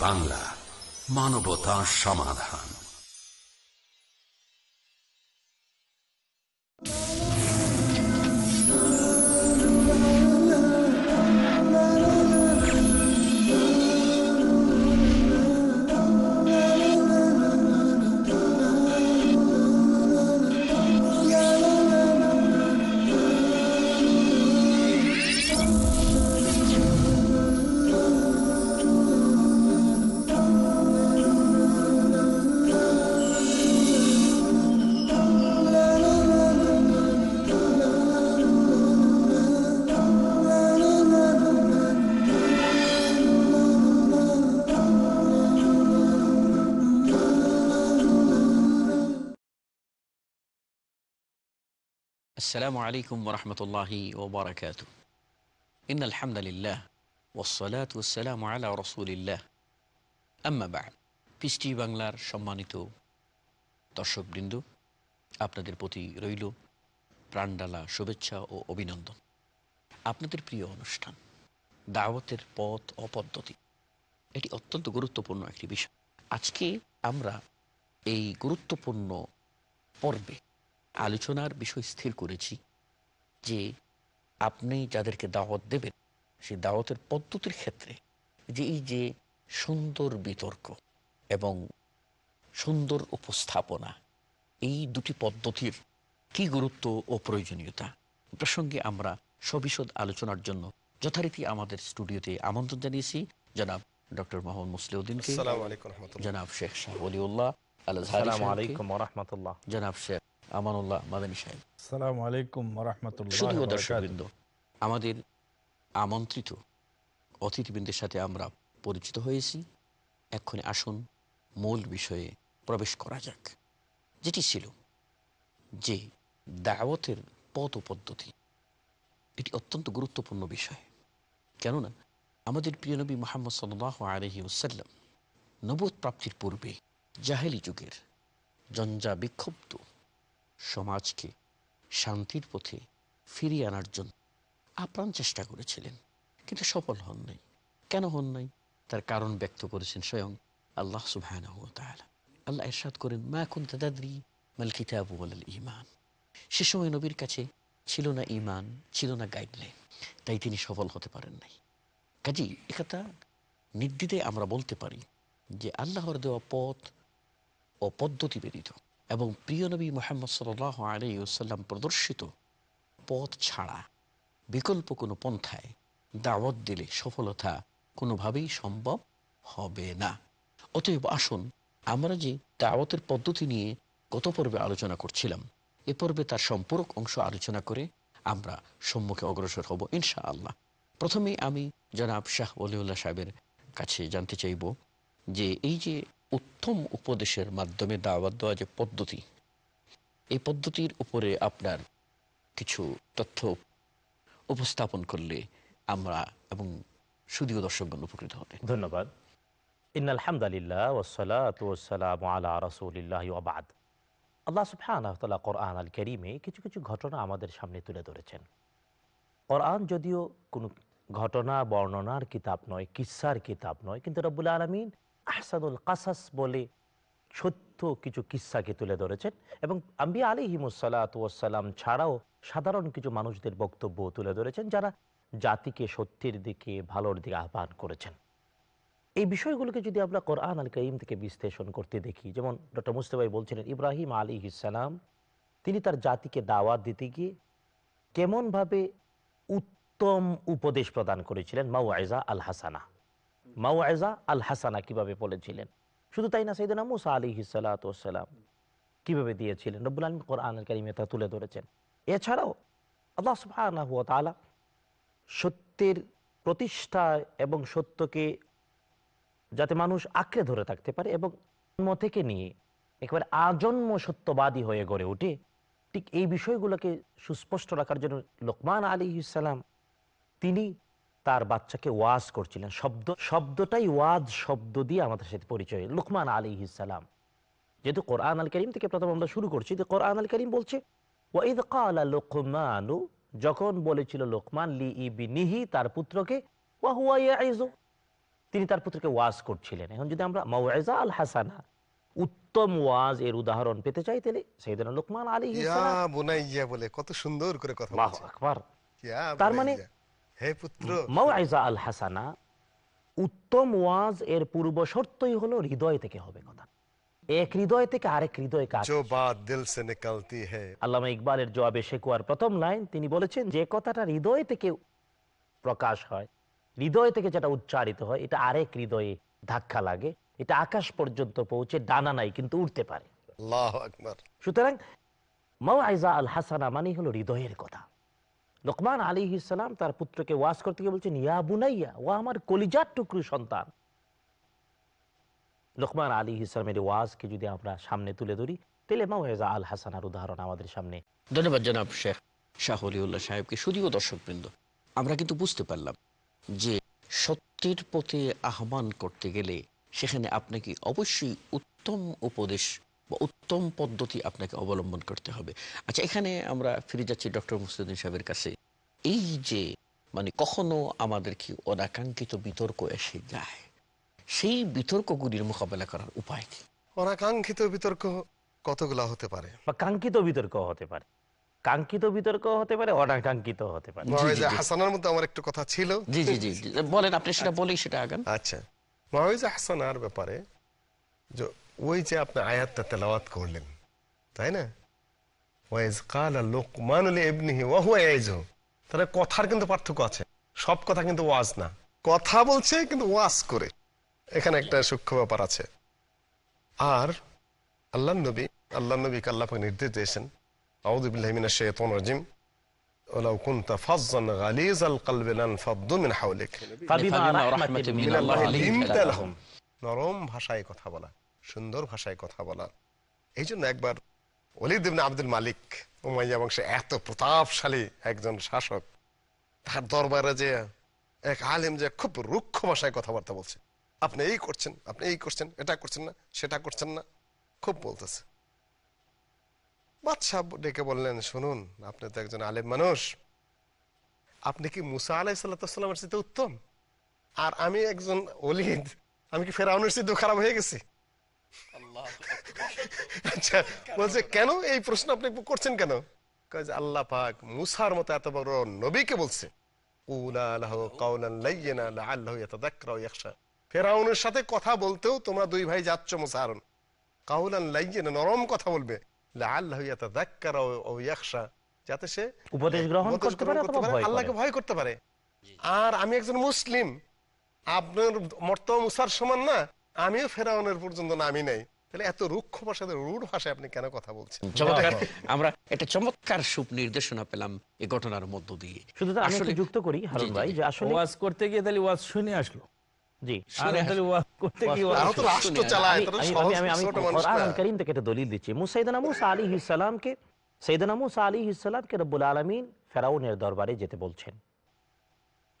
বাংলা মানবতা সমাধান। আসসালামু আলাইকুম রহমতুল্লাহি ওবরাকাত ইন আলহামদুলিল্লাহ ওসলাত ওসালাম আলা রসুলিল্লাহ আম্মাবা পিস টি বাংলার সম্মানিত দর্শকবৃন্দ আপনাদের প্রতি রইল প্রাণডালা শুভেচ্ছা ও অভিনন্দন আপনাদের প্রিয় অনুষ্ঠান দাওয়াতের পথ অপদ্ধতি এটি অত্যন্ত গুরুত্বপূর্ণ একটি বিষয় আজকে আমরা এই গুরুত্বপূর্ণ পর্বে আলোচনার বিষয় স্থির করেছি যে আপনি যাদেরকে দাওয়াত দেবেন সেই দাওয়াতের পদ্ধতির ক্ষেত্রে যে এই যে সুন্দর বিতর্ক এবং সুন্দর উপস্থাপনা এই দুটি পদ্ধতির কি গুরুত্ব ও প্রয়োজনীয়তা? প্রসঙ্গে আমরা সবিশদ আলোচনার জন্য যথারীতি আমাদের স্টুডিওতে আমন্ত্রণ জানিয়েছি। জনাব ডক্টর মোহাম্মদ মুসলিউদ্দিনকে আসসালামু জনাব শেখ শাহ অলিউল্লাহ আল আলাইকুম রহমতুল্লাহ। জনাব শেখ আমানুল্লাহ মাদানী সাহেব। আসসালামু আলাইকুম রহমতুল্লাহ শুধু দর্শকবৃন্দ আমাদের আমন্ত্রিত অতিথিবৃন্দের সাথে আমরা পরিচিত হয়েছি। এক্ষণে আসুন মূল বিষয়ে প্রবেশ করা যাক। যেটি ছিল যে দাওয়াতের পথ ও পদ্ধতি এটি অত্যন্ত গুরুত্বপূর্ণ বিষয়। কেননা আমাদের প্রিয় নবী মোহাম্মদ সাল্লাহ আলহি ওসাল্লাম নবোধ প্রাপ্তির পূর্বে জাহেলি যুগের জঞ্জা বিক্ষুব্ধ সমাজকে শান্তির পথে ফিরিয়ে আনার জন্য আপ্রাণ চেষ্টা করেছিলেন। কিন্তু সফল হন নাই। কেন হন নাই? তার কারণ ব্যক্ত করেছেন স্বয়ং আল্লাহ সুবাহ আল্লাহ এরশাদ করেন, মা এখন তাদাদ্রি মাল কিতাবু ইমান সে সময় নবীর কাছে ছিল না ইমান ছিল না গাইডলাইন তাই তিনি সফল হতে পারেন নাই। কাজী একথা নির্দ্বিধে আমরা বলতে পারি যে আল্লাহর দেওয়া পথ ও পদ্ধতি ব্যতীত এবং প্রিয় নবী মোহাম্মদ সাল আলাইসাল্লাম প্রদর্শিত পথ ছাড়া বিকল্প কোনো পন্থায় দাওয়াত দিলে সফলতা কোনোভাবেই সম্ভব হবে না। অতএব আসুন, আমরা যে দাওয়াতের পদ্ধতি নিয়ে গত পর্বে আলোচনা করছিলাম, এ পর্বে তার সম্পূরক অংশ আলোচনা করে আমরা সম্মুখে অগ্রসর হব ইনশা আল্লাহ প্রথমে আমি জনাব শাহ অলিউল্লাহ সাহেবের কাছে জানতে চাইব যে এই যে উত্তম উপদেশের মাধ্যমে দাওয়াত দেওয়া যে পদ্ধতি, এই পদ্ধতির উপরে আপনার কিছু তথ্য উপস্থাপন করলে আমরা এবং সুদীয় দর্শকগণ উপকৃত হবে। ধন্যবাদ। ইন আলহামদুলিল্লাহ ওসালাত ওসালাম আলা রসুলিল্লাহ আবাদ আল্লাহ তাআলা কোরআন আল করিমে কিছু কিছু ঘটনা আমাদের সামনে তুলে ধরেছেন। কোরআন যদিও কোনো ঘটনা, বর্ণনার কিতাব নয়, কিসার কিতাব নয়, কিন্তু রব্বুল আলমিন আহসানুল কাসাস বলে সত্য কিছু কিস্সাকে তুলে ধরেছেন এবং আম্বি আলী হিমুসাল্লাতাম ছাড়াও সাধারণ কিছু মানুষদের বক্তব্য তুলে ধরেছেন যারা জাতিকে সত্যের দিকে, ভালোর দিকে আহ্বান করেছেন। এই বিষয়গুলোকে যদি আমরা কোরআন আল করিম থেকে বিশ্লেষণ করতে দেখি, যেমন ডক্টর মুস্তফাই বলছিলেন, ইব্রাহিম আলী ইসালাম তিনি তার জাতিকে দাওয়াত দিতে গিয়ে কেমনভাবে উত্তম উপদেশ প্রদান করেছিলেন আয়জা আল হাসানা। মাউ আয়জা আল হাসানা কীভাবে বলেছিলেন? শুধু তাই না সৈদিনা মুসা আলী হিসালাতাম কীভাবে দিয়েছিলেন? রব্বুল আলম কোরআন কারিমে তুলে ধরেছেন। এছাড়াও আল্লাহ তাআলা সত্যের প্রতিষ্ঠা এবং সত্যকে যাতে মানুষ আঁকড়ে ধরে থাকতে পারে এবং জন্ম থেকে নিয়ে একেবারে আজন্ম সত্যবাদী হয়ে গড়ে ওঠে, ঠিক এই বিষয়গুলোকে সুস্পষ্ট রাখার জন্য লোকমান আলী ইসালাম তিনি তার বাচ্চাকে ওয়াজ করছিলেন। শব্দ শব্দটাই ওয়াজ শব্দ দিয়ে আমাদের সাথে পরিচয়। লোকমান আলী ইসালাম যেহেতু কোরআন আল করিম থেকে প্রথম আমরা শুরু করছি তো কোরআন আল করিম বলছে ওয়াইদ কালা লোকমানু যখন বলেছিল লোকমান লি ইবিনিহি তার পুত্রকে ওয়াহুয়া তিনি তার পুত্রকে ওয়াজ করছিলেন। এখন যদি আমরা মাওয়াজা আল হাসানা উত্তম ওয়াজ এর উদাহরণ পেতে চাই তাহলে সেই সেইদিন লোকমান আলী বুনাইয়া বলে কত সুন্দর করে কথা তার মানে। হে পুত্র মাওয়াজা আল হাসানা উত্তম ওয়াজ এর পূর্ব শর্তই হলো হৃদয় থেকে হবে কথা এক হৃদয় থেকে আরেক হৃদয় কাজ जो बात दिल से निकलती है আল্লামা ইকবালের জবাবে শেকুয়ার প্রথম লাইন তিনি বলেছেন যে কথাটা হৃদয় থেকে প্রকাশ হয় হৃদয় থেকে যেটা উচ্চারিত হয় এটা আরেক হৃদয়ে ধাক্কা লাগে এটা আকাশ পর্যন্ত পৌঁছে ডানা নাই কিন্তু উঠতে পারে আল্লাহ আকবার সুতরাং মাও আইজা আল হাসানা মানে হলো হৃদয়ের কথা লোকমান আলী ইসলাম তার পুত্রকে ওয়াজ করতে গিয়ে বলছেন, ইয়া বুনাইয়া, ও আমার কলিজার টুকরু সন্তান। লোকমান আলী ইসলামের ওয়াজকে যদি আমরা সামনে তুলে ধরি, তাহলে মাওয়াজা আল হাসানার উদাহরণ আমাদের সামনে। ধন্যবাদ জনাব শেখ শাহ অলিউল্লাহ সাহেবকে। শুধুও দর্শকবৃন্দ, আমরা কিন্তু বুঝতে পারলাম যে সত্যের পথে আহ্বান করতে গেলে সেখানে আপনাকে অবশ্যই উত্তম উপদেশ উত্তম পদ্ধতি আপনাকে অবলম্বন করতে হবে। আচ্ছা এখানে আমরা ফিরে যাচ্ছি ডক্টর মুসলিউদ্দিন সাহেবের কাছে। এই যে মানে কখনো আমাদের কি অনাকাঙ্ক্ষিত বিতর্ক এসে যায়? সেই বিতর্কগুলির মোকাবেলা করার উপায় কি? অনাকাঙ্ক্ষিত বিতর্ক কতগুলা হতে পারে? বা কাঙ্ক্ষিত বিতর্ক হতে পারে। কাঙ্ক্ষিত বিতর্ক হতে পারে অনাকাঙ্ক্ষিত হতে পারে। হাসানার মধ্যে আমার একটু কথা ছিল। জি জি জি। বলেন আপনি সেটা বলেই সেটা আগান। আচ্ছা। মহাবিজা হাসানার ব্যাপারে যে ওই যে আপনি আয়াতটা তেলাওয়াত করলেন তাই না ওয়াইজ কালা লোকমান ইবনিহি ওয়া হুয়া ইয়াইজু তাহলে কথার কিন্তু পার্থক্য আছে সব কথা কিন্তু ওয়াজ না কথা বলছে কিন্তু ওয়াজ করে এখানে একটা সূক্ষ্ম ব্যাপার আছে আর আল্লাহ নবী আল্লাহ নবীকে আল্লাহ পাক নির্দেশ দিয়েছেন আউযু বিল্লাহি মিনাশ শাইতানির রাজিম ولو كنت فظا غليظ القلب لانفضوا من حولك ফাবিমা ফাবিমা রাহমাতিন রাহমাতিন মিন মিনাল্লাহি আল্লাহি লিনতা লিনতা লাহুম। নরম ভাষায় কথা বলা সুন্দর ভাষায় কথা বলার এই জন্য একবার ইবনে আব্দুল মালিক উমাইয়া বংশে এত প্রতাপশালী একজন শাসক, তার দরবারে যে এক আলেম যে খুব রুক্ষ ভাষায় কথাবার্তা বলছে, আপনি এই করছেন, আপনি এই করছেন, এটা করছেন না, সেটা করছেন না, খুব বলতেছে। বাদশাহ ডেকে বললেন, শুনুন, আপনি তো একজন আলেম মানুষ, আপনি কি মুসা আলাই সাল্লামের সাথে উত্তম? আর আমি একজন অলিদ আমি কি ফেরাউনের সিদ্ধ খারাপ হয়ে গেছি? আচ্ছা বলছে কেন এই প্রশ্ন আপনি করছেন কেন? আল্লাহ পাক মুসার মতো এত বড় নবীকে বলছে ফেরাউনের সাথে কথা বলতেও তোমরা দুই ভাই যাচ্ছ মুসা হারুন কাউলান লাইয়িনা নরম কথা বলবে যাতে সে উপদেশ গ্রহণ করতে পারে ভয় আল্লাহকে ভয় করতে পারে। আর আমি একজন মুসলিম আপনার মর্ত মুসার সমান না আমিও ফেরাউনের পর্যন্ত নামি নাই। তাহলে এত রুক্ষ ভাষাতে রুড় ভাষায় আপনি কেন কথা বলছেন? চমৎকার। আমরা একটা চমৎকার সুপ নির্দেশনা পেলাম এই ঘটনার মধ্য দিয়ে। শুধু তো আমি একটু যুক্ত করি হারুন ভাই যে আসলে ওয়াজ করতে গিয়ে তাহলে ওয়াজ শুনে আসলো। জি। আর শুনে তাহলে ওয়াজ করতে গিয়ে ওয়াজ ওয়াজ তারা তো রাষ্ট্র চালায় আমি- আমি- আমি- আমি ছোট মানুষ কোরআন কারীম থেকে একটা দলিল দিচ্ছি। মুসাইদানা মুসা আলী ইসলামকে সৈদানা মুসা আলী ইসলামকে রব্বুল আলমিন ফেরাউনের দরবারে যেতে বলছেন।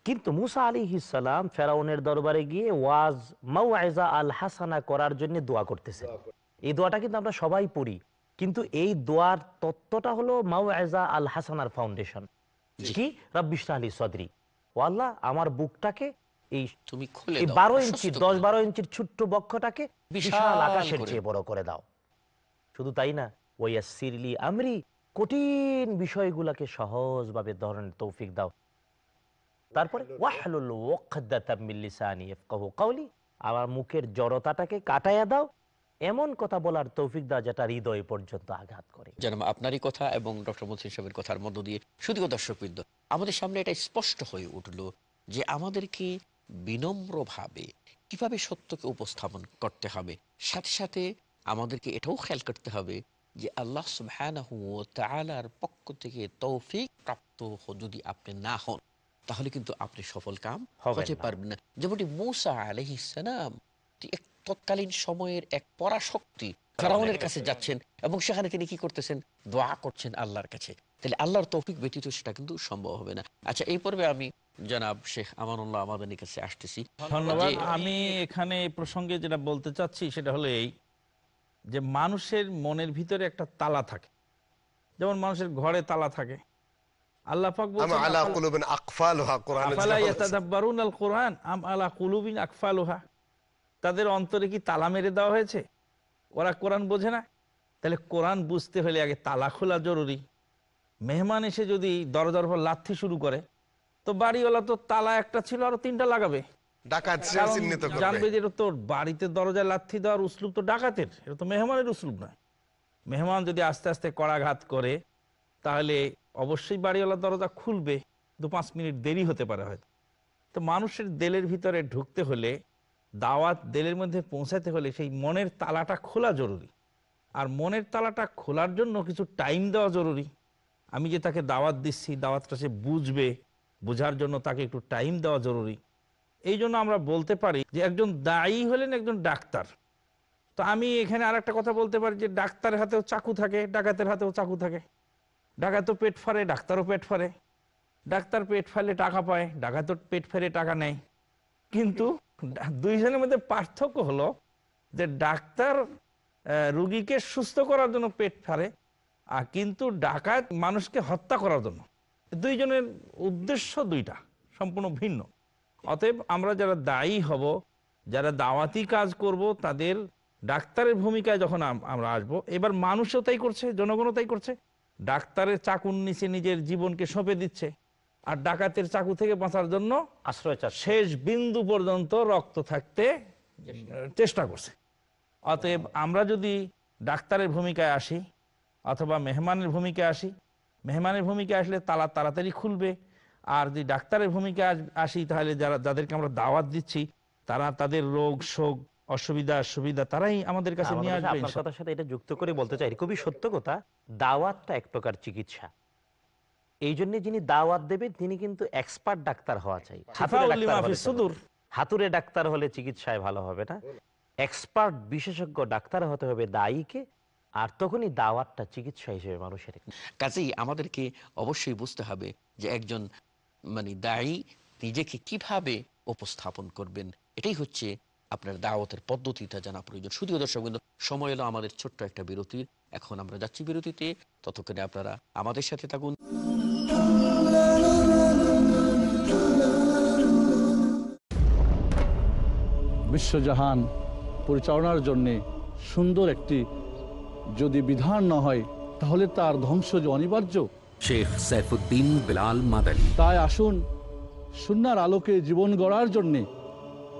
কিন্তু মুসা আলী ইসলাম ফেরাউনের দরবারে গিয়ে ওয়াজ মাউআজা আল হাসানা করার জন্য দোয়া করতেছেন এই দোয়াটা কিন্তু আমরা সবাই পড়ি। কিন্তু এই দোয়ার তত্ত্বটা হলো মাউআজা আল হাসানার ফাউন্ডেশন কি? রব্বিশরাহ আলী সদরি। ও আল্লাহ আমার বুকটাকে এই তুমি খুলে বারো ইঞ্চি দশ বারো ইঞ্চির ছোট্ট বক্ষটাকে বিশাল আকাশের চেয়ে বড় করে দাও। শুধু তাই না ওইয়া সিরলি আমরি কঠিন বিষয়গুলাকে সহজভাবে ধরনের তৌফিক দাও। তারপরে আমার মুখের জড়তাটাকে কাটায়া দাও, এমন কথা বলার তৌফিক দা যেটা হৃদয় পর্যন্ত আঘাত করে। জানাম আপনারই কথা এবং ডক্টর মতিন সাহেবের কথার মধ্য দিয়ে শুধু দর্শকবৃন্দ, আমাদের সামনে এটা স্পষ্ট হয়ে উঠল যে আমাদেরকে বিনম্রভাবে কীভাবে সত্যকে উপস্থাপন করতে হবে, সাথে সাথে আমাদেরকে এটাও খেয়াল করতে হবে যে আল্লাহ তাআলার পক্ষ থেকে তৌফিক প্রাপ্ত যদি আপনি না হন। তাহলে কিন্তু আপনি সফল কাম হতে পারবেন না। যেমনটি মূসা আলাইহিস সালাম এক তৎকালীন সময়ের এক পরাশক্তি ফেরাউনের কাছে যাচ্ছেন এবং সেখানে তিনি কি করতেছেন? দোয়া করছেন আল্লাহর কাছে। তাহলে আল্লাহর তৌফিক ব্যতীত সেটা কিন্তু সম্ভব হবে না। আচ্ছা এই পর্বে আমি জনাব শেখ আমানুল্লাহ আমাদের কাছে আসতেছি। ধন্যবাদ। আমি এখানে এই প্রসঙ্গে যেটা বলতে চাচ্ছি সেটা হলো এই যে মানুষের মনের ভিতরে একটা তালা থাকে। যেমন মানুষের ঘরে তালা থাকে। আল্লাহ পাক বলছেন আলা কুলুবিন আকফালুহা কোরআনে আফালা যেটা বলেছে। ইয়াতাদাব্বারুন আল কোরআন আম আলা কুলুবিন আকফালুহা। তাদের অন্তরে কি তালা মেরে দেওয়া হয়েছে? ওরা কোরআন বোঝে না? তাহলে কোরআন বুঝতে হলে আগে তালা খোলা জরুরি। মেহমান এসে যদি দরজার উপর লাথি শুরু করে তো বাড়িওয়ালা তো তালা একটা ছিল আরও তিনটা লাগাবে। জানবে যে এটা তোর বাড়িতে দরজায় লাথি দেওয়ার উসলুপ তো ডাকাতের এটা তো মেহমানের উসলুপ নয়। মেহমান যদি আস্তে আস্তে কড়াঘাত করে তাহলে অবশ্যই বাড়িওয়ালা দরজা খুলবে, দু পাঁচ মিনিট দেরি হতে পারে হয়তো। তো মানুষের দেলের ভিতরে ঢুকতে হলে, দাওয়াত দেলের মধ্যে পৌঁছাতে হলে সেই মনের তালাটা খোলা জরুরি। আর মনের তালাটা খোলার জন্য কিছু টাইম দেওয়া জরুরি। আমি যে তাকে দাওয়াত দিচ্ছি, দাওয়াতটা সে বুঝবে, বোঝার জন্য তাকে একটু টাইম দেওয়া জরুরি। এই জন্য আমরা বলতে পারি যে একজন দায়ী হলেন একজন ডাক্তার। তো আমি এখানে আর একটা কথা বলতে পারি যে ডাক্তারের হাতেও চাকু থাকে, ডাকাতের হাতেও চাকু থাকে। ডাকাতও পেট ফারে, ডাক্তারও পেট ফারে। ডাক্তার পেট ফালে টাকা পায়, ডাকাতও পেট ফেরে টাকা নেয়। কিন্তু দুইজনের মধ্যে পার্থক্য হলো যে ডাক্তার রুগীকে সুস্থ করার জন্য পেট ফারে আর কিন্তু ডাকাত মানুষকে হত্যা করার জন্য। দুইজনের উদ্দেশ্য দুইটা, সম্পূর্ণ ভিন্ন। অতএব আমরা যারা দায়ী হব, যারা দাওয়াতি কাজ করব, তাদের ডাক্তারের ভূমিকায় যখন আমরা আসব, এবার মানুষও তাই করছে, জনগণও তাই করছে। ডাক্তারের চাকুর নিচে নিজের জীবনকে সঁপে দিচ্ছে। আর ডাকাতের চাকু থেকে বাঁচার জন্য আশ্রয় শেষ বিন্দু পর্যন্ত রক্ত থাকতে চেষ্টা করছে। অতএব আমরা যদি ডাক্তারের ভূমিকায় আসি অথবা মেহমানের ভূমিকায় আসি মেহমানের ভূমিকায় আসলে তালা তাড়াতাড়ি খুলবে। আর যদি ডাক্তারের ভূমিকায় আসি তাহলে যারা যাদেরকে আমরা দাওয়াত দিচ্ছি তারা তাদের রোগ শোক অসুবিধা সুবিধা তারাই আমাদের কাছে নিয়ে আসবে আপনার কথার সাথে এটা যুক্ত করে বলতে চাই। খুবই সত্য কথা দাওয়াতটা এক প্রকার চিকিৎসা। এই জন্য যিনি দাওয়াত দেবেন তিনি কিন্তু এক্সপার্ট ডাক্তার হওয়া চাই। হাতুড়ে ডাক্তার হলে চিকিৎসায় ভালো হবে না। এক্সপার্ট বিশেষজ্ঞ ডাক্তার হতে হবে দায়ীকে আর তখনই দাওয়াতটা চিকিৎসা হিসেবে মানুষের কাজেই আমাদেরকে অবশ্যই বুঝতে হবে যে একজন মানে দায়ী নিজেকে কীভাবে উপস্থাপন করবেন। এটাই হচ্ছে আপনার দাওয়াতের পদ্ধতিটা জানা প্রয়োজন। শুধু দর্শক কিন্তু সময় এলো আমাদের ছোট্ট একটা বিরতির। এখন আমরা যাচ্ছি বিরতিতে। ততক্ষণে আপনারা আমাদের সাথে থাকুন। বিশ্বজাহান পরিচালনার জন্যে সুন্দর একটি যদি বিধান না হয় তাহলে তার ধ্বংস যে অনিবার্য। শেখ সাইফুদ্দিন বিলাল মাদানী। তাই আসুন সুনার আলোকে জীবন গড়ার জন্যে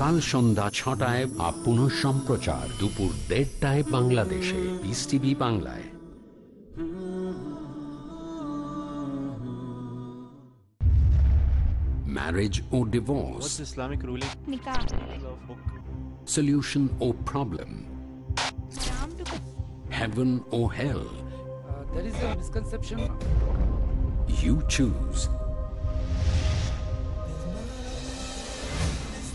কাল সন্ধ্যা ছটায় আপ পুনঃ সম্প্রচার দুপুর দেড়টায় বাংলাদেশে পিস টিভি বাংলায় marriage or divorce, What's Islamic ruling? solution or problem, heaven or hell. there is a misconception You choose.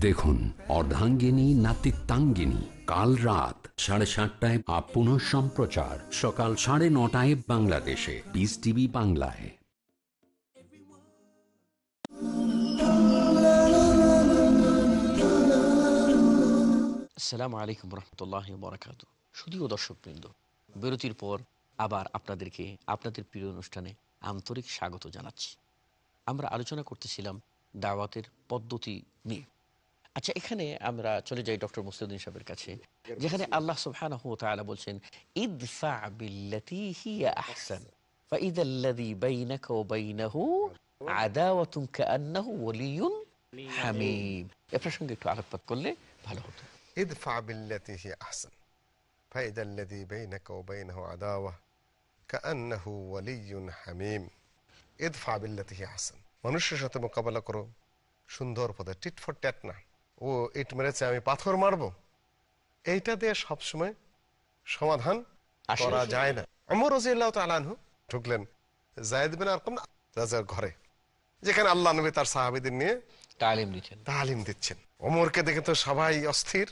দেখুন, অর্ধাঙ্গিনী, নাতিত্বাঙ্গিনী, কাল রাত সাড়ে সাতটায় আপ পুনঃ সম্প্রচার সকাল সাড়ে নটায় বাংলাদেশে। পিস টিভি বাংলায়। আসসালামু আলাইকুম রহমতুল্লাহ বরাকাত শুধুও দর্শকবৃন্দ, বিরতির পর আবার আপনাদেরকে আপনাদের প্রিয় অনুষ্ঠানে আন্তরিক স্বাগত জানাচ্ছি। আমরা আলোচনা করতেছিলাম দাওয়াতের পদ্ধতি নিয়ে। আচ্ছা এখানে আমরা চলে যাই ডক্টর মুসলিউদ্দিন সাহেবের কাছে যেখানে আল্লাহ সুবহানাহু ওয়া তাআলা বলছেন ইদফা বিল্লাতি হিয়া আহসান فإذا الذي بينك وبينه عداوة كأنه ولي হামিম এ প্রসঙ্গে একটু আলোকপাত করলে ভালো হতো ادفع بالتي هي أحسن فإذا الذي بينك وبينه عداوة كأنه ولي حميم ادفع بالتي هي أحسن মানুষের সাথে মোকাবেলা করো সুন্দর পদে টিট ফর ট্যাট না ও ইট মেরেছে আমি পাথর মারবো। এইটা দিয়ে সবসময় সমাধান করা যায় না। অমর রাজিয়াল্লাহ তালানহু ঢুকলেন জায়দ বিন আরকম রাজার ঘরে যেখানে আল্লাহ নবী তার সাহাবিদের নিয়ে তালিম দিচ্ছেন। তালিম দিচ্ছেন। ওমরকে দেখে তো সবাই অস্থির।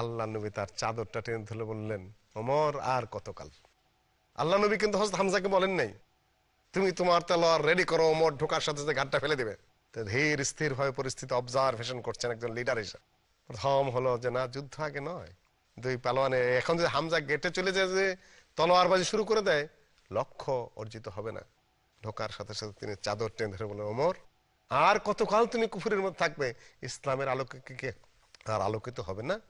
আল্লাহ নবী তার চাদরটা টেনে ধরে বললেন অমর আর কতকাল? আল্লাহ নবী কিন্তু হজরত হামজাকে বলেন নাই তুমি তোমার তলোয়ার রেডি করো অমর ঢোকার সাথে সাথে ঘাটটা ফেলে দিবে। ধীর স্থির ভাবে পরিস্থিতি অবজারভেশন করছেন একজন লিডার হিসেবে। প্রথম হলো যে, না, যুদ্ধ আগে নয়। দুই পালোয়ানে এখন যদি হামজা গেটে চলে যায় যে তলোয়ারবাজি শুরু করে দেয়, লক্ষ্য অর্জিত হবে না। ঢোকার সাথে সাথে তিনি চাদর টেনে ধরে বললেন, ওমর, আর কতকাল তুমি কুফুরের মধ্যে থাকবে? ইসলামের আলোকে কি আর আলোকিত হবে না?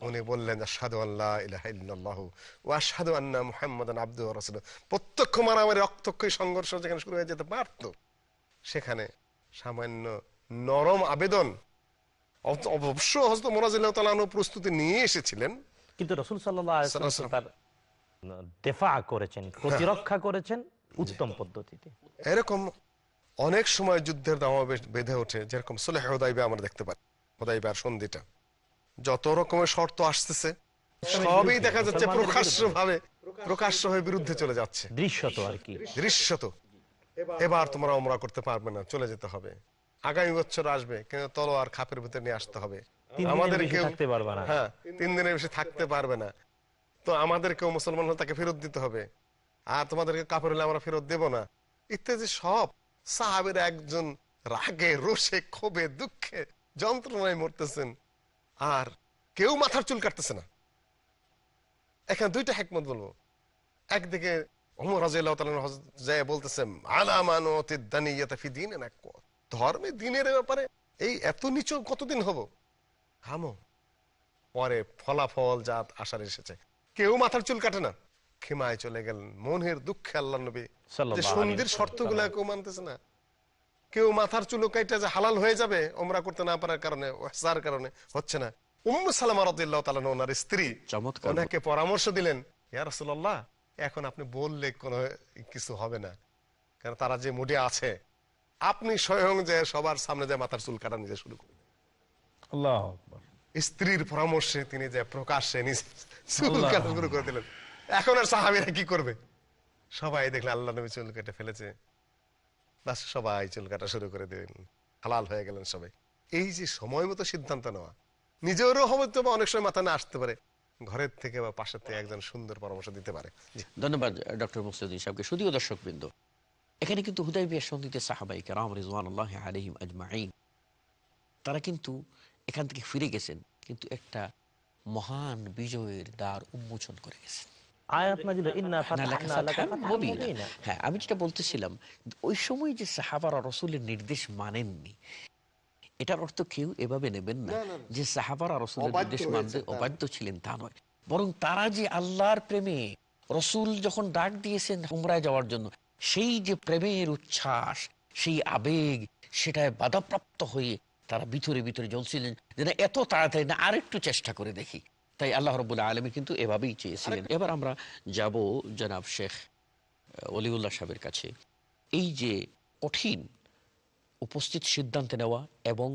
উনি বললেন, আশহাদু আল্লাহ ইল্লাল্লাহু ওয়া আন্না মুহাম্মাদান আবদুহু ওয়া রাসূলুহু। প্রত্যক্ষ মারামারি রক্তক্ষয়ী সংঘর্ষ যেখানে শুরু হয়ে যেতে পারত, সেখানে সামান্য নরম আবেদন। অবশ্য হযরত মুরাজিল্লাহ প্রস্তুতি নিয়ে এসেছিলেন। কিন্তু রসুল সাল্লাহ তার দেফা করেছেন প্রতিরক্ষা করেছেন উত্তম পদ্ধতিতে। এরকম অনেক সময় যুদ্ধের দামা বেঁধে ওঠে যেরকম সুলেহ হোদাইবে আমরা দেখতে পাই। হোদাইবার সন্ধিটা। যত রকমের শর্ত আসতেছে সবই দেখা যাচ্ছে প্রকাশ্য ভাবে প্রকাশ্য হয়ে বিরুদ্ধে চলে যাচ্ছে। দৃশ্যত আর কি। দৃশ্যত। এবার তোমরা ওমরা করতে পারবে না চলে যেতে হবে। আগামী বছর আসবে কিন্তু তলোয়ার খাপের ভিতরে নিয়ে আসতে হবে। আমাদের কেউ। হ্যাঁ তিন দিনের বেশি থাকতে পারবে না। তো আমাদের কেউ মুসলমান হলে তাকে ফেরত দিতে হবে। আর তোমাদেরকে কাপড় হলে আমরা ফেরত দেব না। ইত্যাদি সব সাহাবের একজন রাগে রোষে ক্ষোভে দুঃখে যন্ত্রণায় মরতেছেন। আর কেউ মাথার চুল কাটতেছে না। এখানে দুইটা হেকমত বলব। একদিকে ওমর রাজিয়াল্লাহু তাআলা হযরত যায় বলতেছেন আলামান ওয়াতিদানিয়াতা ফি দীনিনা ধর্মে দিনের ব্যাপারে এই এত নিচু কতদিন হব? থামো। পরে ফলাফল যা আসার এসেছে। কেউ মাথার চুল কাটে না। ক্ষমায় চলে গেলেন। মনের দুঃখে আল্লাহ নবী সাল্লাল্লাহু যে আলাইহি সন্ধির শর্তগুলো কেউ মানতেছে না। কেউ মাথার চুলো কাইটা যে হালাল হয়ে যাবে ওমরা করতে না পারার কারণে ওহসার কারণে হচ্ছে না। উম্মু সালামা রাদিয়াল্লাহু তাআলা ওনার স্ত্রী ওনাকে পরামর্শ দিলেন ইয়া রাসূলুল্লাহ এখন আপনি বললে কোনো কিছু হবে না। কারণ তারা যে মুডে আছে আপনি স্বয়ং যে সবার সামনে যে মাথার চুল কাটা নিজে শুরু করুন আল্লাহ স্ত্রীর পরামর্শে তিনি যে প্রকাশ্যে নিজে চুল কাটা শুরু করে দিলেন। এখন আর সাহাবীরা কি করবে? সবাই দেখলে আল্লাহ নবী চুল কেটে ফেলেছে। বাস সবাই চুল কাটা শুরু করে দিলেন। হালাল হয়ে গেলেন সবাই। এই যে সময় মতো সিদ্ধান্ত নেওয়া নিজেরও হবে বা অনেক সময় মাথা না আসতে পারে। ঘরের থেকে বা পাশের থেকে একজন সুন্দর পরামর্শ দিতে পারে। ধন্যবাদ ডক্টর মুসলিউদ্দিন সাহেবকে। শুধুও দর্শক বৃন্দ এখানে কিন্তু হুদাই বিয়ার সন্ধিতে সাহাবাই কারাম রিজওয়ান আল্লাহ আলহিম আজমাইন তারা কিন্তু এখান থেকে ফিরে গেছেন কিন্তু একটা মহান বিজয়ের দ্বার উন্মোচন করে গেছেন। হ্যাঁ আমি যেটা বলতেছিলাম ওই সময় যে সাহাবারা রসুলের নির্দেশ মানেননি এটার অর্থ কেউ এভাবে নেবেন না যে সাহাবারা রসুলের নির্দেশ মানতে অবাধ্য ছিলেন তা নয়। বরং তারা যে আল্লাহর প্রেমে রসুল যখন ডাক দিয়েছেন উমরায় যাওয়ার জন্য সেই যে প্রেমের উচ্ছ্বাস সেই আবেগ সেটায় বাধাপ্রাপ্ত হয়ে তারা ভিতরে ভিতরে জ্বলছিলেন যে না এত তাড়াতাড়ি না আরেকটু চেষ্টা করে দেখি। তাই আল্লাহ রবুল্লাহ আলমী কিন্তু এভাবেই চেয়েছিলেন। এবার আমরা যাব জনাব শেখ অলিউল্লাহ সাহেবের কাছে। এই যে কঠিন উপস্থিত সিদ্ধান্ত নেওয়া এবং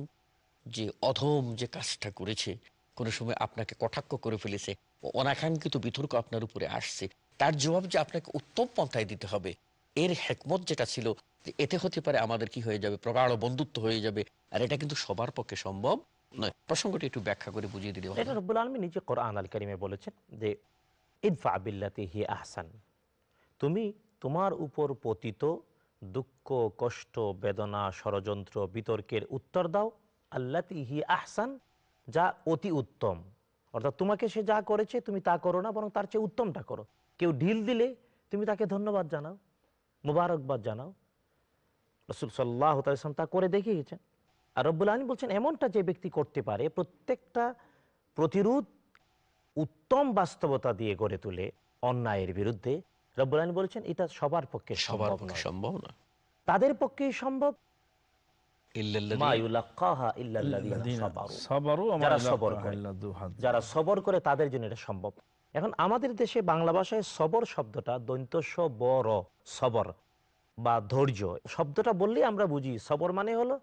যে অধম যে কাজটা করেছে, কোনো সময় আপনাকে কটাক্ষ করে ফেলেছে, অনাকাঙ্ক্ষিত বিতর্ক আপনার উপরে আসছে, তার জবাব যে আপনাকে উত্তম পন্থায় দিতে হবে, এর হেকমত যেটা ছিল, যে এতে হতে পারে আমাদের কি হয়ে যাবে, প্রগাঢ় বন্ধুত্ব হয়ে যাবে, আর এটা কিন্তু সবার পক্ষে সম্ভব নয়। প্রসঙ্গটি একটু ব্যাখ্যা করে বুঝিয়ে দিলে এটা রব্বুল আলমী নিজে কোরআন আল কারিমে বলেছেন যে, ইদফা বিল্লাতি হি আহসান। তুমি তোমার উপর পতিত দুঃখ, কষ্ট, বেদনা, ষড়যন্ত্র, বিতর্কের উত্তর দাও। আল্লাতি হি আহসান, যা অতি উত্তম। অর্থাৎ তোমাকে সে যা করেছে, তুমি তা করো না, বরং তার চেয়ে উত্তমটা করো। কেউ ঢিল দিলে তুমি তাকে ধন্যবাদ জানাও, মুবারকবাদ জানাও। রসুল সাল্লাহ তালাম তা করে দেখিয়েছেন। আর রব্বুল আলম বলছেন, এমনটা যে ব্যক্তি করতে পারে, প্রত্যেকটা প্রতিরোধ উত্তম বাস্তবতা দিয়ে গড়ে তুলে, অন্যায়ের বিরুদ্ধে রব্বুল আলম বলেছেন এটা সবার পক্ষে সবার পক্ষে সম্ভব না তাদের পক্ষেই সম্ভব? সাবারু। সাবারু যারা সবর করে। সবর তাদের জন্য এটা সম্ভব। এখন আমাদের দেশে বাংলা ভাষায় সবর শব্দটা দৈন্তস্ব বর সবর বা ধৈর্য শব্দটা বললেই আমরা বুঝি। সবর মানে হলো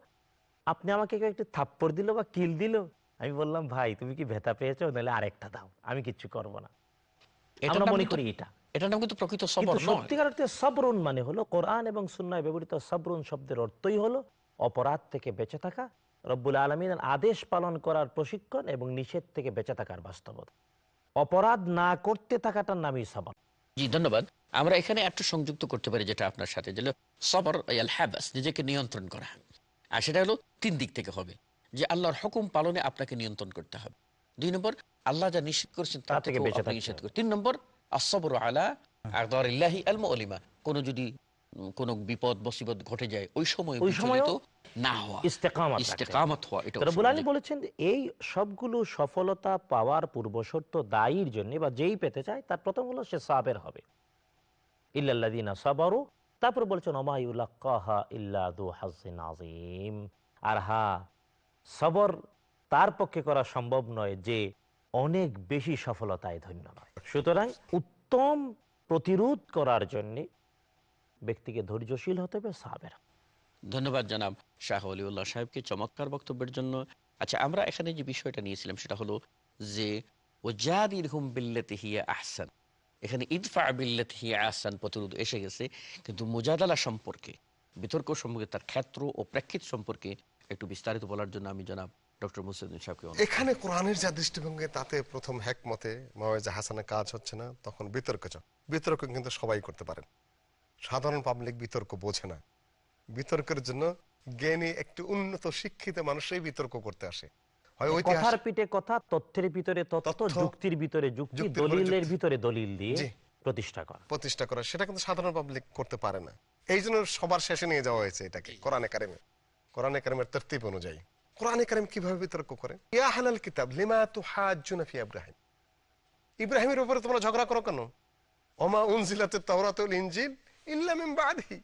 আপনি আমাকে কেউ একটু থাপ্পড় দিল বা কিল দিল আমি বললাম ভাই তুমি কি ভেতা পেয়েছ? নাহলে আরেকটা দাও। আমি কিচ্ছু করব না। আমরা মনে করি এটা। এটার নাম কিন্তু প্রকৃত সবর সত্যিকার অর্থে সবরুন মানে হলো কোরআন এবং সুন্নায় ব্যবহৃত সবরুন শব্দের অর্থই হলো অপরাধ থেকে বেঁচে থাকা রব্বুল আলমিনের আদেশ পালন করার প্রশিক্ষণ এবং নিষেধ থেকে বেঁচে থাকার বাস্তবতা। অপরাধ না করতে থাকাটার নামই সবর। জি ধন্যবাদ। আমরা এখানে একটু সংযুক্ত করতে পারি যেটা আপনার সাথে যেটা সবর আল হ্যাবাস নিজেকে নিয়ন্ত্রণ করা। আর সেটা হলো তিন দিক থেকে হবে যে আল্লাহর হুকুম পালনে আপনাকে নিয়ন্ত্রণ করতে হবে। দুই নম্বর আল্লাহ যা নিষেধ করেছেন তা থেকে নিষেধ করে তিন নম্বর আসবর আলা আকদারিল্লাহি আল মুলিমা কোনো যদি কোনো বিপদ মুসিবত ঘটে যায় ওই সময় ওই সময়ও না হওয়া। ইস্তেকামাত রাখতে ইস্তেকামত হওয়া এটা রব্বুল আলী বলেছেন এই সবগুলো সফলতা পাওয়ার পূর্বশর্ত দায়ীর জন্য বা যেই পেতে চায় তার প্রথম হলো সে সাবের হবে। ইল্লাল্লাযীনা সাবারু তারপর বলেছেন ওমাইউলাক্কাহা ইল্লা দু হাজ্জিন আযীম। আর হা সবর তার পক্ষে করা সম্ভব নয় যে অনেক বেশি সফলতায় ধন্য নয়। সুতরাং উত্তম প্রতিরোধ করার জন্য ব্যক্তিকে ধৈর্যশীল হতে হবে সাবের। ধন্যবাদ জানাব শাহ অলিউল্লাহ সাহেবকে চমৎকার বক্তব্যের জন্য। আচ্ছা আমরা এখানে যে বিষয়টা নিয়েছিলাম সেটা হলো যে ওজাদির হুম বিল্লাতি হিয়া আহসান। এখানে ইদফা বিল্লাতি হিয়া আহসান প্রতিরোধ এসে গেছে, কিন্তু মুজাদালা সম্পর্কে, বিতর্ক সম্পর্কে, তার ক্ষেত্র ও প্রেক্ষিত সম্পর্কে একটু বিস্তারিত বলার জন্য আমি জানাব ডক্টর মুসিউদ্দিন সাহেবকে এখানে কোরআনের যা দৃষ্টিভঙ্গি তাতে প্রথম হ্যাকমতে মাওয়াজা হাসানের কাজ হচ্ছে না তখন বিতর্ক চ বিতর্ক কিন্তু সবাই করতে পারেন। সাধারণ পাবলিক বিতর্ক বোঝে না। বিতর্কের জন্য জ্ঞানী একটু উন্নত শিক্ষিত মানুষই বিতর্ক করতে আসে। কথার পিঠে কথা তথ্যের ভিতরে তথ্য তথ্য, যুক্তির ভিতরে যুক্তি দলিলের ভিতরে দলিল দিয়ে প্রতিষ্ঠা করা। প্রতিষ্ঠা করা সেটা কিন্তু সাধারণ পাবলিক করতে পারে না। এই জন্য সবার শেষে নিয়ে যাওয়া হয়েছে এটাকে কোরআনে কারিমে। কোরআনে কারিমের তরতিব অনুযায়ী। কোরআনে কারিম কীভাবে বিতর্ক করে? ইয়া হালাল কিতাব, লিমা ফি ইব্রাহিম ইব্রাহিমের উপরে তোমরা ঝগড়া করো কেন? অমা উনজিলাতে তাওরাতুল ইনজিল ইল্লা মিন বাদহি।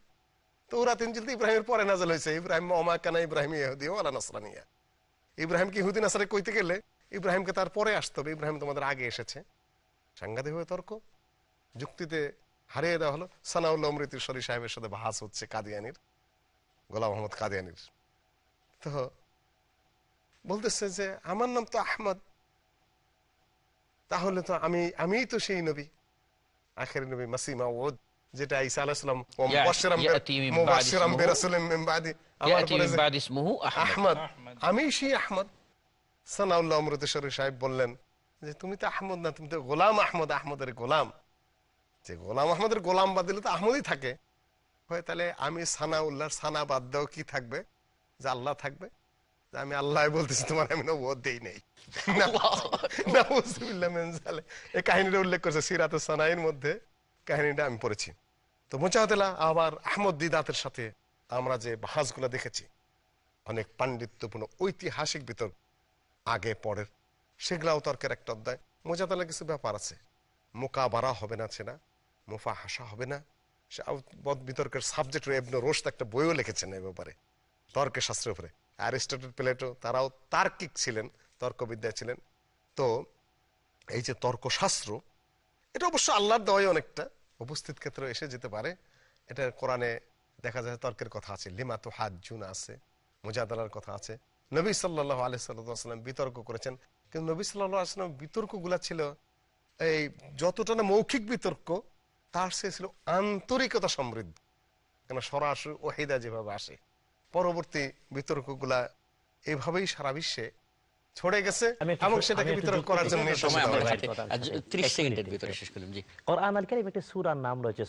তৌরাত ইনজিল তো ইব্রাহিমের পরে নাযিল হয়েছে। ইব্রাহিম, ওমা কানা ইব্রাহিম ইহুদি ওয়ালা নাসরানিয়া ইব্রাহিম কি ইহুদি নাসারে কইতে গেলে ইব্রাহিমকে তার পরে আসতে হবে। ইব্রাহিম তোমাদের আগে এসেছে। সাংঘাতিক হয়ে তর্ক। যুক্তিতে হারিয়ে দেওয়া হলো। সানাউল্লাহ অমৃতির শরী সাহেবের সাথে ভাস হচ্ছে কাদিয়ানির, গোলাম মোহাম্মদ কাদিয়ানির। তো বলতেছে যে আমার নাম তো আহমদ। তাহলে তো আমি আমিই তো সেই নবী। আখের নবী মাসিমা ওদ যেটা ঈসা আলাইহিস ও মুবাশশিরাম বির- ইয়াতি বাদি মুবাশশিরাম বিরাসুলিন মিন বাদি। আমার পরে বাদি ইসমুহু আহমদ। আমি সেই আহমদ। সানাউল্লাহ অমৃতেশ্বরী সাহেব বললেন যে তুমি তো আহমদ না তুমি তো গোলাম আহমদ আহমদের গোলাম। যে গোলাম আহমদের গোলাম বাদ দিলে তো আহমদই থাকে। হয় তাহলে আমি সানাউল্লাহর সানা বাদ দাও কি থাকবে? যে আল্লাহ থাকবে? আমি আল্লাহ বলতেছি তোমার আমি না ও দেই নেই। এই কাহিনীটা উল্লেখ করছে সিরাত সানাইয়ের মধ্যে। কাহিনীটা আমি পড়েছি। তো মোচাহতেলা আবার আহমদ দিদাতের সাথে আমরা যে বাহাজগুলো দেখেছি অনেক পাণ্ডিত্যপূর্ণ ঐতিহাসিক বিতর্ক আগে পরের সেগুলাও তর্কের একটা অধ্যায়। মোজাতলা কিছু ব্যাপার আছে। মোকাবারা হবে না ছেনা মুফা হাসা হবে না? সে বিতর্কের সাবজেক্ট এবন রোস্ত একটা বইও লিখেছেন এ ব্যাপারে তর্কের শাস্ত্রের উপরে। অ্যারিস্টটল, প্লেটো, তারাও তার্কিক ছিলেন তর্কবিদ্যা ছিলেন। তো এই যে তর্কশাস্ত্র, এটা অবশ্য আল্লাহর দেওয়াই অনেকটা উপস্থিত ক্ষেত্রে এসে যেতে পারে। এটা কোরআনে দেখা যায় তর্কের কথা আছে, লিমা তো হাত জুন আছে, মুজাদালার কথা আছে। নবী সাল্লাহ আলি সাল্লাম বিতর্ক করেছেন, কিন্তু নবী সাল্লাহ আসলাম বিতর্কগুলা ছিল, এই যতটা না মৌখিক বিতর্ক, তার সে ছিল আন্তরিকতা সমৃদ্ধ। কেন সরাসরি ওহিদা যেভাবে আসে। পরবর্তী বিতর্কগুলা এভাবেই সারা বিশ্বে ছড়ে গেছে এবং সেটাকে বিতর্ক করার জন্য আচ্ছা, নাম রয়েছে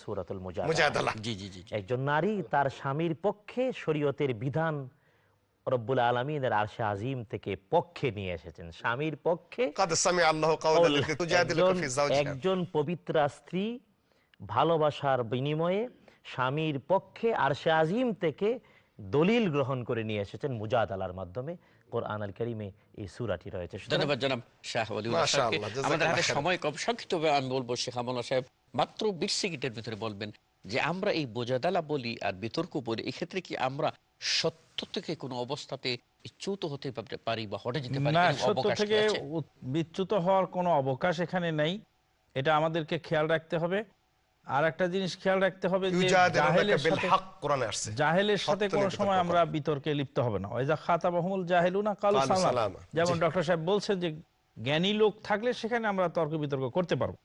জি জি জি একজন নারী তার স্বামীর পক্ষে শরীয়তের বিধান রব্বুল আলমিনের আজিম থেকে পক্ষে নিয়ে এসেছেন। স্বামীর পক্ষে একজন পবিত্র স্ত্রী ভালোবাসার বিনিময়ে স্বামীর পক্ষে আরশে আজিম থেকে দলিল গ্রহণ করে নিয়ে এসেছেন মুজাদালার মাধ্যমে। কোরআন আল করিমে এই সুরাটি রয়েছে। ধন্যবাদ জানাব শাহ আমাদের হাতে সময় কম। সংক্ষিপ্ত আমি বলব শেখ আমলা সাহেব মাত্র বিশ সেকেন্ডের ভিতরে বলবেন যে আমরা এই বোঝাদালা বলি আর বিতর্ক বলি এক্ষেত্রে কি আমরা সত্য থেকে কোনো অবস্থাতে চ্যুত হতে পারি বা হটে যেতে পারি? না সত্য থেকে বিচ্যুত হওয়ার কোনো অবকাশ এখানে নেই। এটা আমাদেরকে খেয়াল রাখতে হবে। আর একটা জিনিস খেয়াল রাখতে হবে যে জাহেলের সাথে হক কোরআনে আসছে। জাহেলের সাথে সত্য কোনো সময় আমরা বিতর্কে লিপ্ত হবে না। ওইজা খাতাবাহুল জাহেলুনা কালু কালু সালাম। যেমন ডক্টর সাহেব বলছেন যে জ্ঞানী লোক থাকলে সেখানে আমরা তর্ক বিতর্ক করতে পারব।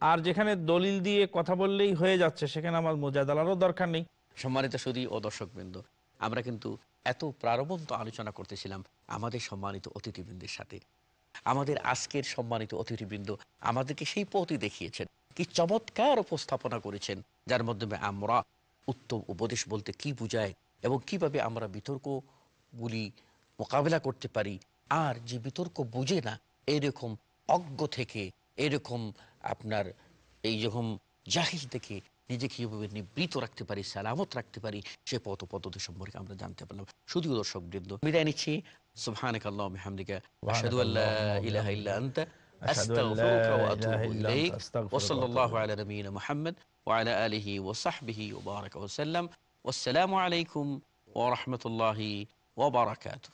আর যেখানে দলিল দিয়ে কথা বললেই হয়ে যাচ্ছে সেখানে আমার মোজাদালারও দরকার নেই। সম্মানিত সুদী ও দর্শকবৃন্দ আমরা কিন্তু এত প্রারবন্ত আলোচনা করতেছিলাম আমাদের সম্মানিত অতিথিবৃন্দের সাথে। আমাদের আজকের সম্মানিত অতিথিবৃন্দ আমাদেরকে সেই পথই দেখিয়েছেন। কি চমৎকার উপস্থাপনা করেছেন, যার মাধ্যমে আমরা উত্তম উপদেশ বলতে কি বুঝায় এবং কীভাবে আমরা বিতর্কগুলি মোকাবেলা করতে পারি, আর যে বিতর্ক বুঝে না, এরকম অজ্ঞ থেকে, এরকম আপনার এই রকম জাহিল থেকে নিজেকে কীভাবে নিবৃত রাখতে পারি, সালামত রাখতে পারি, সে পথ পদ্ধতি সম্পর্কে আমরা জানতে পারলাম। শুধু দর্শক বৃন্দ বিদায় নিচ্ছি। সুবহানাক আল্লাহুম্মা বিহামদিকা أستغفرك وأتوب إليك. وصلى الله على نبينا محمد وعلى آله وصحبه وبارك وسلم. والسلام عليكم ورحمة الله وبركاته.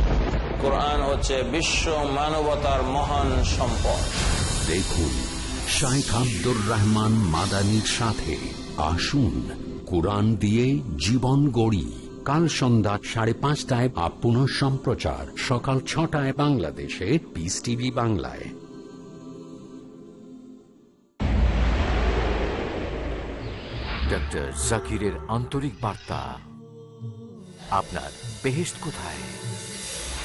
কোরআন হচ্ছে বিশ্ব মানবতার মহান সম্পদ। দেখুন শাইখ আব্দুর রহমান মাদানির সাথে আসুন কোরআন দিয়ে জীবন গড়ি। কাল সন্ধ্যা সাড়ে পাঁচটায় বা পুনঃ সম্প্রচার সকাল ছটায় বাংলাদেশে পিস টিভি বাংলায়। ডক্টর জাকিরের আন্তরিক বার্তা। আপনার বেহেস্ট কোথায়?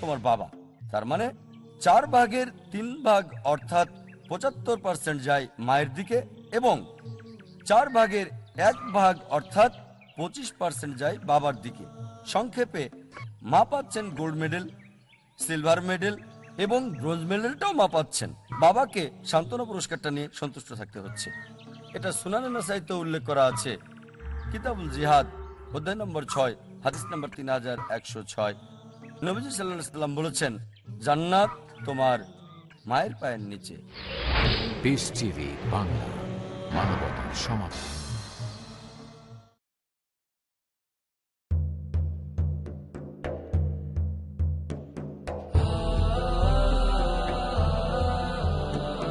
তোমার বাবা। তার মানে চার ভাগের তিন ভাগ অর্থাৎ পঁচাত্তর পার্সেন্ট যায় মায়ের দিকে এবং চার ভাগের এক ভাগ অর্থাৎ পঁচিশ পার্সেন্ট যায় বাবার দিকে। সংক্ষেপে মা পাচ্ছেন গোল্ড মেডেল, সিলভার মেডেল এবং ব্রোঞ্জ মেডেলটাও মা পাচ্ছেন। বাবাকে সান্ত্বনা পুরস্কারটা নিয়ে সন্তুষ্ট থাকতে হচ্ছে। এটা সুনানা সাহিত্য উল্লেখ করা আছে। কিতাবুল জিহাদ, অধ্যায় নম্বর ছয়, হাদিস নম্বর তিন হাজার একশো ছয়। নবীজি সাল্লাহ সাল্লাম বলেছেন জান্নাত তোমার মায়ের পায়ের নিচে। বাংলা মানবতার সমাধান।